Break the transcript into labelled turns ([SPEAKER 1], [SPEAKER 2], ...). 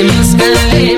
[SPEAKER 1] You must believe